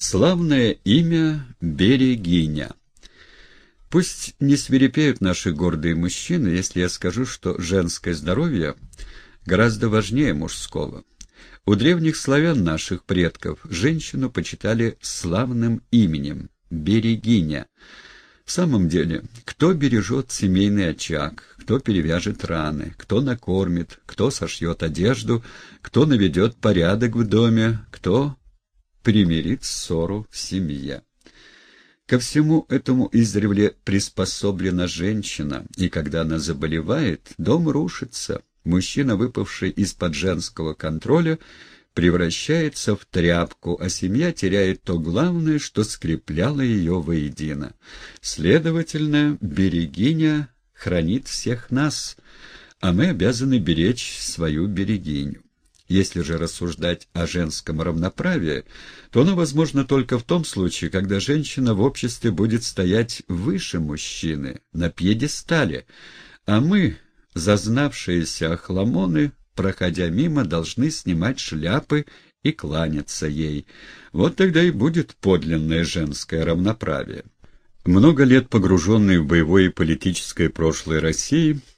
Славное имя Берегиня. Пусть не свирепеют наши гордые мужчины, если я скажу, что женское здоровье гораздо важнее мужского. У древних славян наших предков женщину почитали славным именем – Берегиня. В самом деле, кто бережет семейный очаг, кто перевяжет раны, кто накормит, кто сошьет одежду, кто наведет порядок в доме, кто примирит ссору в семье. Ко всему этому издревле приспособлена женщина, и когда она заболевает, дом рушится. Мужчина, выпавший из-под женского контроля, превращается в тряпку, а семья теряет то главное, что скрепляло ее воедино. Следовательно, берегиня хранит всех нас, а мы обязаны беречь свою берегиню. Если же рассуждать о женском равноправии, то оно возможно только в том случае, когда женщина в обществе будет стоять выше мужчины, на пьедестале, а мы, зазнавшиеся охламоны, проходя мимо, должны снимать шляпы и кланяться ей. Вот тогда и будет подлинное женское равноправие. Много лет погруженный в боевое и политическое прошлое России –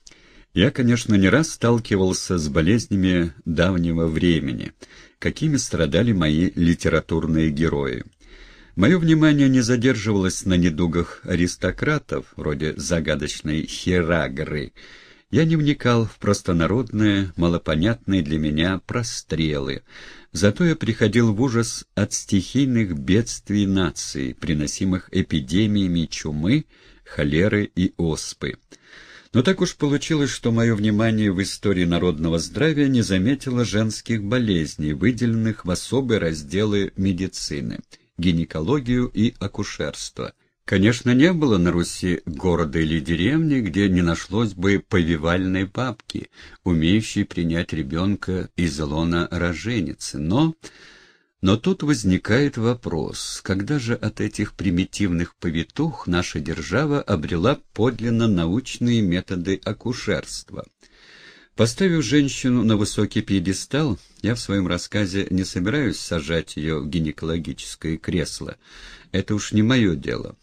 я, конечно, не раз сталкивался с болезнями давнего времени, какими страдали мои литературные герои. Мое внимание не задерживалось на недугах аристократов, вроде загадочной Херагры. Я не вникал в простонародные, малопонятные для меня прострелы. Зато я приходил в ужас от стихийных бедствий нации, приносимых эпидемиями чумы, холеры и оспы. Но так уж получилось, что мое внимание в истории народного здравия не заметило женских болезней, выделенных в особые разделы медицины – гинекологию и акушерство. Конечно, не было на Руси города или деревни, где не нашлось бы повивальной бабки, умеющей принять ребенка из лона роженицы, но... Но тут возникает вопрос, когда же от этих примитивных повитух наша держава обрела подлинно научные методы акушерства? Поставив женщину на высокий пьедестал, я в своем рассказе не собираюсь сажать ее в гинекологическое кресло. Это уж не мое дело.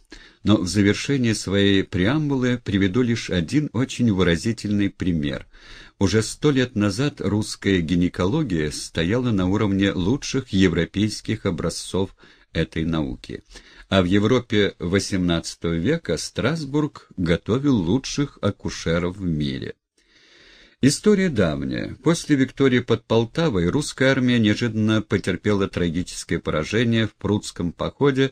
Но в завершение своей преамбулы приведу лишь один очень выразительный пример – уже сто лет назад русская гинекология стояла на уровне лучших европейских образцов этой науки, а в Европе XVIII века Страсбург готовил лучших акушеров в мире. История давняя. После Виктории под Полтавой русская армия неожиданно потерпела трагическое поражение в Прудском походе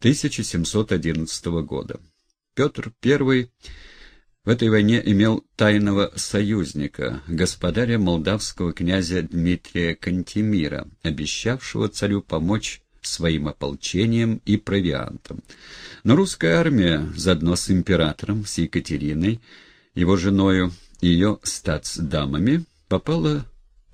1711 года. Петр I в этой войне имел тайного союзника, господаря молдавского князя Дмитрия Кантемира, обещавшего царю помочь своим ополчением и провиантом. Но русская армия, заодно с императором, с Екатериной, его женою и ее статсдамами, попала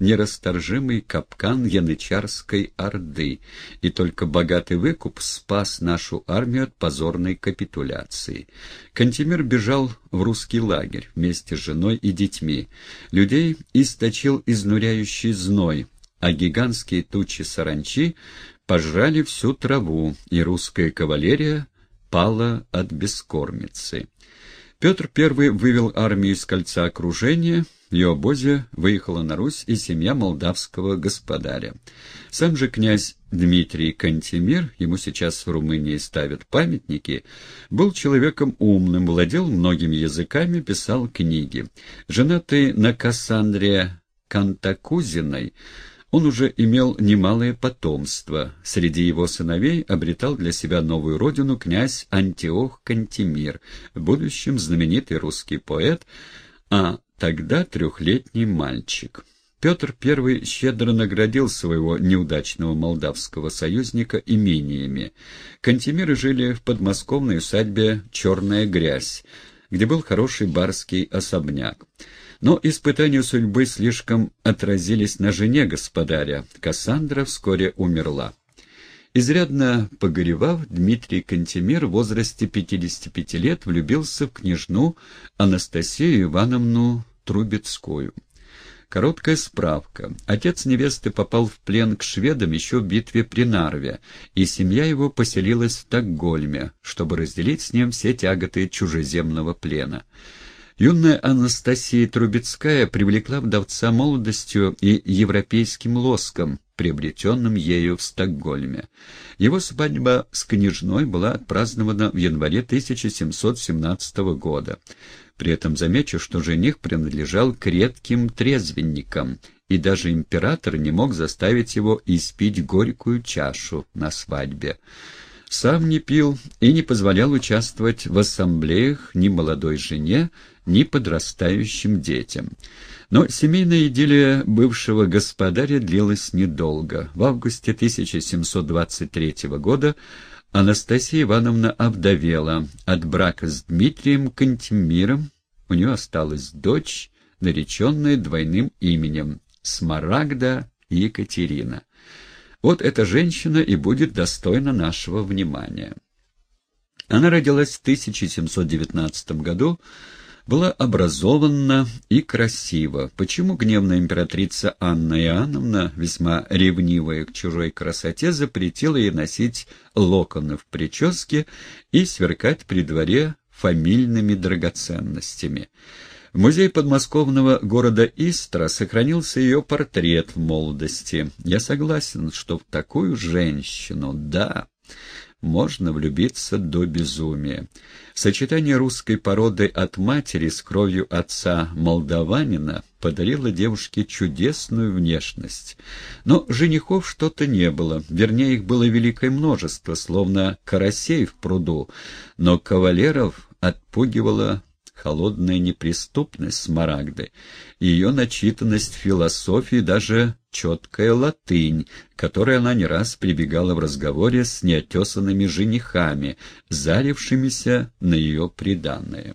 нерасторжимый капкан янычарской орды, и только богатый выкуп спас нашу армию от позорной капитуляции. Кантемир бежал в русский лагерь вместе с женой и детьми. Людей источил изнуряющий зной, а гигантские тучи саранчи пожрали всю траву, и русская кавалерия пала от бескормицы. Петр I вывел армию из кольца окружения — ее обозе выехала на Русь и семья молдавского господаря. Сам же князь Дмитрий Кантемир, ему сейчас в Румынии ставят памятники, был человеком умным, владел многими языками, писал книги. Женатый на Кассандре Кантакузиной, он уже имел немалое потомство. Среди его сыновей обретал для себя новую родину князь Антиох Кантемир, в будущем знаменитый русский поэт, а тогда трехлетний мальчик. Петр I щедро наградил своего неудачного молдавского союзника имениями. Кантемиры жили в подмосковной усадьбе «Черная грязь», где был хороший барский особняк. Но испытания судьбы слишком отразились на жене господаря. Кассандра вскоре умерла. Изрядно погоревав, Дмитрий Кантемир в возрасте 55 лет влюбился в княжну Анастасию Ивановну Трубецкую. Короткая справка. Отец невесты попал в плен к шведам еще в битве при Нарве, и семья его поселилась в Стокгольме, чтобы разделить с ним все тяготы чужеземного плена. Юная Анастасия Трубецкая привлекла вдовца молодостью и европейским лоском, приобретенным ею в Стокгольме. Его свадьба с княжной была отпразднована в январе 1717 года. При этом замечу, что жених принадлежал к редким трезвенникам, и даже император не мог заставить его испить горькую чашу на свадьбе. Сам не пил и не позволял участвовать в ассамблеях ни молодой жене, ни подрастающим детям. Но семейная идиллия бывшего господаря длилась недолго. В августе 1723 года Анастасия Ивановна овдовела от брака с Дмитрием Кантемиром. У нее осталась дочь, нареченная двойным именем — Смарагда Екатерина. Вот эта женщина и будет достойна нашего внимания. Она родилась в 1719 году, была образованна и красива. Почему гневная императрица Анна Иоанновна, весьма ревнивая к чужой красоте, запретила ей носить локоны в прическе и сверкать при дворе фамильными драгоценностями? В музее подмосковного города Истра сохранился ее портрет в молодости. Я согласен, что в такую женщину, да, можно влюбиться до безумия. Сочетание русской породы от матери с кровью отца молдаванина подарило девушке чудесную внешность. Но женихов что-то не было, вернее, их было великое множество, словно карасей в пруду, но кавалеров отпугивала холодная неприступность Смарагды, ее начитанность философии, даже четкая латынь, которой она не раз прибегала в разговоре с неотесанными женихами, зарившимися на ее приданное.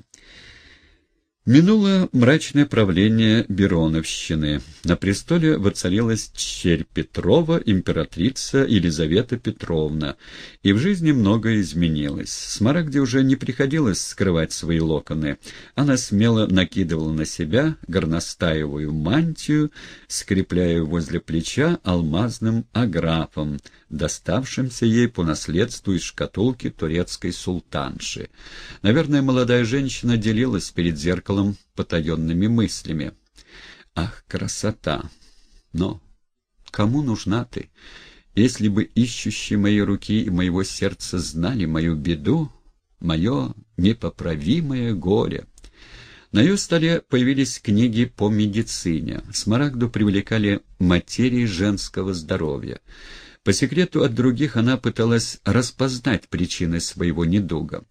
Минуло мрачное правление Бероновщины. На престоле воцарилась черь Петрова, императрица Елизавета Петровна, и в жизни многое изменилось. Смарагде уже не приходилось скрывать свои локоны. Она смело накидывала на себя горностаевую мантию, скрепляя возле плеча алмазным аграфом, доставшимся ей по наследству из шкатулки турецкой султанши. Наверное, молодая женщина делилась перед зеркалом потаенными мыслями. «Ах, красота! Но кому нужна ты? Если бы ищущие мои руки и моего сердца знали мою беду, мое непоправимое горе!» На ее столе появились книги по медицине. Смарагду привлекали материи женского здоровья. По секрету от других она пыталась распознать причины своего недуга.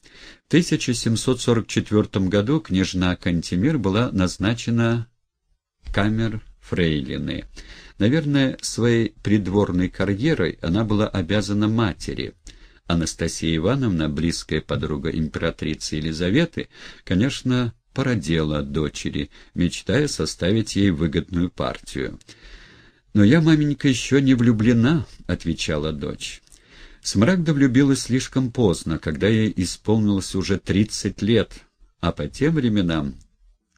В 1744 году княжна Кантемир была назначена камер фрейлины. Наверное, своей придворной карьерой она была обязана матери. Анастасия Ивановна, близкая подруга императрицы Елизаветы, конечно, породела дочери, мечтая составить ей выгодную партию. «Но я, маменька, еще не влюблена», — отвечала дочь. Смрагда влюбилась слишком поздно, когда ей исполнилось уже тридцать лет, а по тем временам,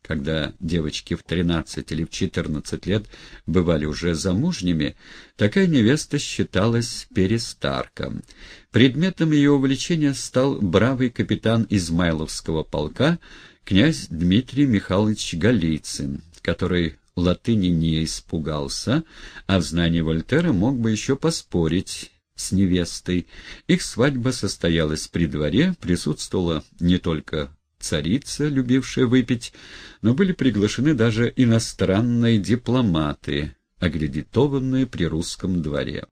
когда девочки в тринадцать или в четырнадцать лет бывали уже замужними, такая невеста считалась перестарком. Предметом ее увлечения стал бравый капитан Измайловского полка князь Дмитрий Михайлович Голицын, который латыни не испугался, а в знании Вольтера мог бы еще поспорить с невестой. Их свадьба состоялась при дворе, присутствовала не только царица, любившая выпить, но были приглашены даже иностранные дипломаты, агредитованные при русском дворе.